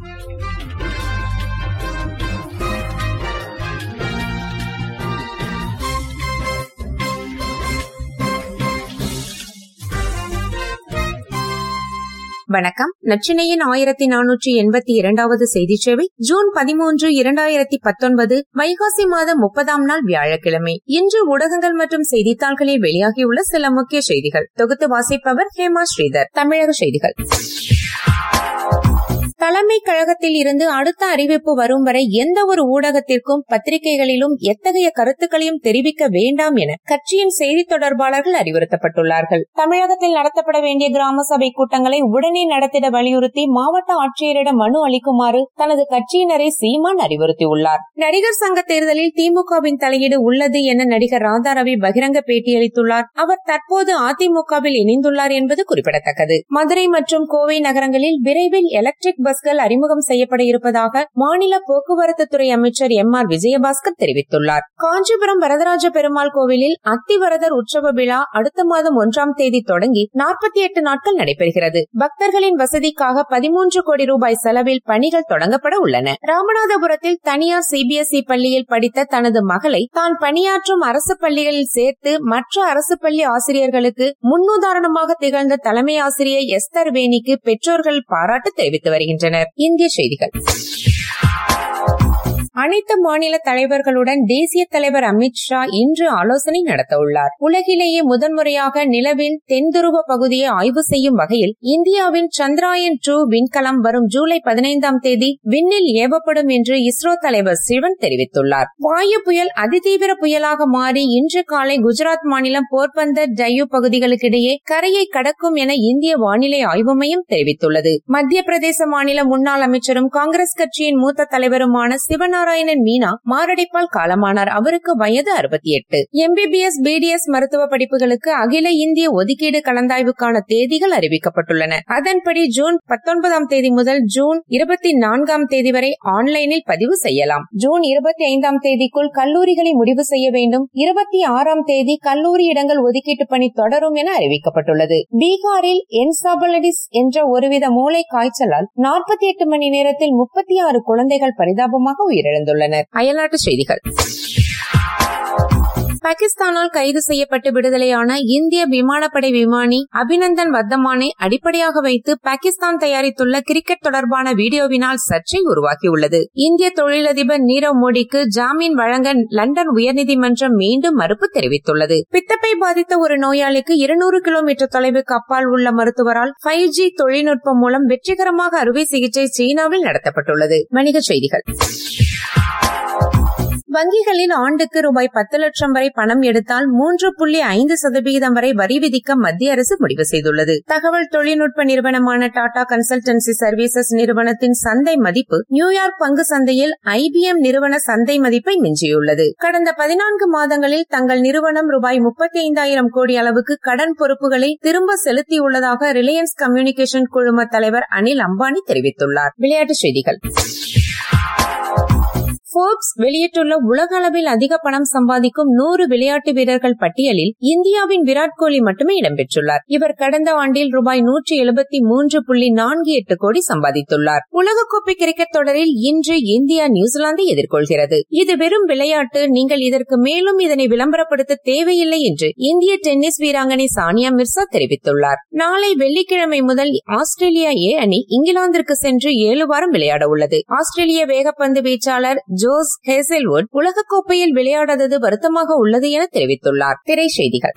வணக்கம். நச்சினையின் ஆயிரத்தி நானூற்றி எண்பத்தி இரண்டாவது செய்தி சேவை ஜூன் பதிமூன்று இரண்டாயிரத்தி பத்தொன்பது வைகாசி மாதம் முப்பதாம் நாள் வியாழக்கிழமை. இன்று ஊடகங்கள் மற்றும் செய்தித்தாள்களில் வெளியாகியுள்ள சில முக்கிய செய்திகள். தொகுத்து வாசிப்பவர் ஹேமா ஸ்ரீதர். தமிழக செய்திகள். தலைமை கழகத்தில் இருந்து அடுத்த அறிவிப்பு வரும் வரை எந்த ஒரு ஊடகத்திற்கும் பத்திரிகைகளிலும் எத்தகைய கருத்துக்களையும் தெரிவிக்க வேண்டாம் என கட்சியின் செய்தி தொடர்பாளர்கள் அறிவுறுத்தப்பட்டுள்ளார்கள். தமிழகத்தில் நடத்தப்பட வேண்டிய கிராம சபை கூட்டங்களை உடனே நடத்திட வலியுறுத்தி மாவட்ட ஆட்சியரிடம் மனு அளிக்குமாறு தனது கட்சியினரை சீமான் அறிவுறுத்தியுள்ளார். நடிகர் சங்க தேர்தலில் திமுகவின் தலையீடு உள்ளது என நடிகர் ராதாரவி பகிரங்க பேட்டியளித்துள்ளார் அவர் தற்போது அதிமுகவில் இணைந்துள்ளார் என்பது குறிப்பிடத்தக்கது. மதுரை மற்றும் கோவை நகரங்களில் விரைவில் எலக்ட்ரிக் பஸ் பஸ்கள் அறிமுகம் செய்யப்பட இருப்பதாக மாநில போக்குவரத்து துறை அமைச்சர் எம் ஆர் விஜயபாஸ்கர் தெரிவித்துள்ளார். காஞ்சிபுரம் வரதராஜ பெருமாள் கோவிலில் அத்திவரதர் உற்சவ விழா அடுத்த மாதம் ஒன்றாம் தேதி தொடங்கி நாற்பத்தி எட்டு நாட்கள் நடைபெறுகிறது. பக்தர்களின் வசதிக்காக பதிமூன்று கோடி ரூபாய் செலவில் பணிகள் தொடங்கப்பட உள்ளன. ராமநாதபுரத்தில் தனியார் சிபிஎஸ்இ பள்ளியில் படித்த தனது மகளை தான் பணியாற்றும் அரசு பள்ளிகளில் சேர்த்து மற்ற அரசு பள்ளி ஆசிரியர்களுக்கு முன்னுதாரணமாக திகழ்ந்த தலைமை ஆசிரியர் எஸ்தர் வேணிக்கு பெற்றோர்கள் பாராட்டு தெரிவித்து வருகின்றனர். வருகின்றனர் இந்திய செய்திகள். அனைத்து மாநில தலைவர்களுடன் தேசிய தலைவர் அமித் ஷா இன்று ஆலோசனை நடத்த உள்ளார். உலகிலேயே முதன்முறையாக நிலவின் தென்துருவ பகுதியை ஆய்வு செய்யும் வகையில் இந்தியாவின் சந்திராயன் டூ விண்கலம் வரும் ஜூலை பதினைந்தாம் தேதி விண்ணில் ஏவப்படும் என்று இஸ்ரோ தலைவர் சிவன் தெரிவித்துள்ளார். வாயு புயல் அதிதீவிர புயலாக மாறி இன்று காலை குஜராத் மாநிலம் போர்பந்தர் டையூ பகுதிகளுக்கிடையே கரையை கடக்கும் என இந்திய வானிலை ஆய்வு மையம் தெரிவித்துள்ளது. மத்திய பிரதேச மாநில முன்னாள் அமைச்சரும் காங்கிரஸ் கட்சியின் மூத்த தலைவருமான சிவனார் நாராயணன் மீனா மாரடைப்பால் காலமானார். அவருக்கு வயது அறுபத்தி எட்டு. எம்பிபிஎஸ் பிடிஎஸ் மருத்துவ படிப்புகளுக்கு அகில இந்திய ஒதுக்கீடு கலந்தாய்வுக்கான தேதிகள் அறிவிக்கப்பட்டுள்ளன. அதன்படி ஜூன் பத்தொன்பதாம் தேதி முதல் ஜூன் இருபத்தி நான்காம் தேதி வரை ஆன்லைனில் பதிவு செய்யலாம். ஜூன் இருபத்தி ஐந்தாம் தேதிக்குள் கல்லூரிகளை முடிவு செய்ய வேண்டும். இருபத்தி ஆறாம் தேதி கல்லூரி இடங்கள் ஒதுக்கீட்டு பணி தொடரும் என அறிவிக்கப்பட்டுள்ளது. பீகாரில் என்சாபலடிஸ் என்ற ஒருவித மூளை காய்ச்சலால் நாற்பத்தி எட்டு மணி நேரத்தில் முப்பத்தி ஆறு குழந்தைகள் பரிதாபமாக உயிரிழந்தனர் உயிரிழந்துள்ளனர் அயல்நாட்டு செய்திகள். பாகிஸ்தானால் கைது செய்யப்பட்டு விடுதலையான இந்திய விமானப்படை விமானி அபிநந்தன் வர்தமானை அடிப்படையாக வைத்து பாகிஸ்தான் தயாரித்துள்ள கிரிக்கெட் தொடர்பான வீடியோவினால் சர்ச்சை உருவாக்கியுள்ளது இந்திய தொழிலதிபர் நீரவ் மோடிக்கு ஜாமீன் வழங்க லண்டன் உயர்நீதிமன்றம் மீண்டும் மறுப்பு தெரிவித்துள்ளது. பித்தப்பை பாதித்த ஒரு நோயாளிக்கு இருநூறு கிலோமீட்டர் தொலைவுக்கு அப்பால் உள்ள மருத்துவரால் ஃபைவ் ஜி தொழில்நுட்பம் மூலம் வெற்றிகரமாக அறுவை சிகிச்சை சீனாவில் நடத்தப்பட்டுள்ளது. வணிகச் செய்திகள். வங்கிகளில் ஆண்டுக்கு ரூபாய் பத்து லட்சம் வரை பணம் எடுத்தால் மூன்று புள்ளி ஐந்து சதவிகிதம் வரை வரி விதிக்க மத்திய அரசு முடிவு செய்துள்ளது. தகவல் தொழில்நுட்ப நிறுவனமான டாடா கன்சல்டன்சி சர்வீசஸ் நிறுவனத்தின் சந்தை மதிப்பு நியூயார்க் பங்கு சந்தையில் ஐபிஎம் நிறுவன சந்தை மதிப்பை மிஞ்சியுள்ளது. கடந்த பதினான்கு மாதங்களில் தங்கள் நிறுவனம் ரூபாய் முப்பத்தி ஐந்தாயிரம் கோடி அளவுக்கு கடன் பொறுப்புகளை திரும்ப செலுத்தியுள்ளதாக ரிலையன்ஸ் கம்யூனிகேஷன் குழும தலைவர் அனில் அம்பானி தெரிவித்துள்ளார். விளையாட்டுச் செய்திகள். போர்ப்ஸ் வெளியிட்டுள்ள உலக அளவில் அதிக பணம் சம்பாதிக்கும் நூறு விளையாட்டு வீரர்கள் பட்டியலில் இந்தியாவின் விராட் கோலி மட்டுமே இடம்பெற்றுள்ளார். இவர் கடந்த ஆண்டில் ரூபாய் நூற்றி எழுபத்தி மூன்று புள்ளி நான்கு எட்டு கோடி சம்பாதித்துள்ளார். உலகக்கோப்பை கிரிக்கெட் தொடரில் இன்று இந்தியா நியூசிலாந்தை எதிர்கொள்கிறது. இது வெறும் விளையாட்டு நீங்கள் இதற்கு மேலும் இதனை விளம்பரப்படுத்த தேவையில்லை என்று இந்திய டென்னிஸ் வீராங்கனை சானியா மிர்சா தெரிவித்துள்ளார். நாளை வெள்ளிக்கிழமை முதல் ஆஸ்திரேலியா ஏ அணி இங்கிலாந்திற்கு சென்று ஏழு வாரம் விளையாட உள்ளது ஆஸ்திரேலிய வேகப்பந்து வீச்சாளர் ஜோஸ் ஹேசல்வுட் உலகக்கோப்பையில் விளையாடாதது வருத்தமாக உள்ளது என தெரிவித்துள்ளார். திரை செய்திகள்.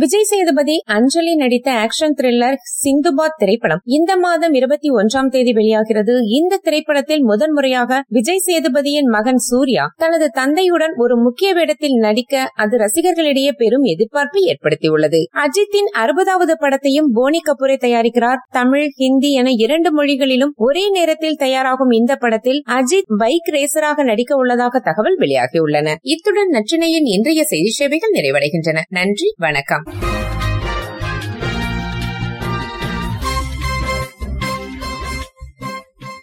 விஜய் சேதுபதி அஞ்சலி நடித்த ஆக்ஷன் த்ரில்லர் சிந்துபாத் திரைப்படம் இந்த மாதம் இருபத்தி ஒன்றாம் தேதி வெளியாகிறது. இந்த திரைப்படத்தில் முதன்முறையாக விஜய் சேதுபதியின் மகன் சூர்யா தனது தந்தையுடன் ஒரு முக்கிய வேடத்தில் நடிக்க அது ரசிகர்களிடையே பெரும் எதிர்பார்ப்பை ஏற்படுத்தியுள்ளது. அஜித்தின் அறுபதாவது படத்தையும் போனி கபூரை தயாரிக்கிறார். தமிழ் ஹிந்தி என இரண்டு மொழிகளிலும் ஒரே நேரத்தில் தயாராகும் இந்த படத்தில் அஜித் பைக் ரேசராக நடிக்க உள்ளதாக தகவல் வெளியாகியுள்ளன. இத்துடன் நச்சினையின் இன்றைய செய்தி சேவைகள் நிறைவடைகின்றன. நன்றி வணக்கம்.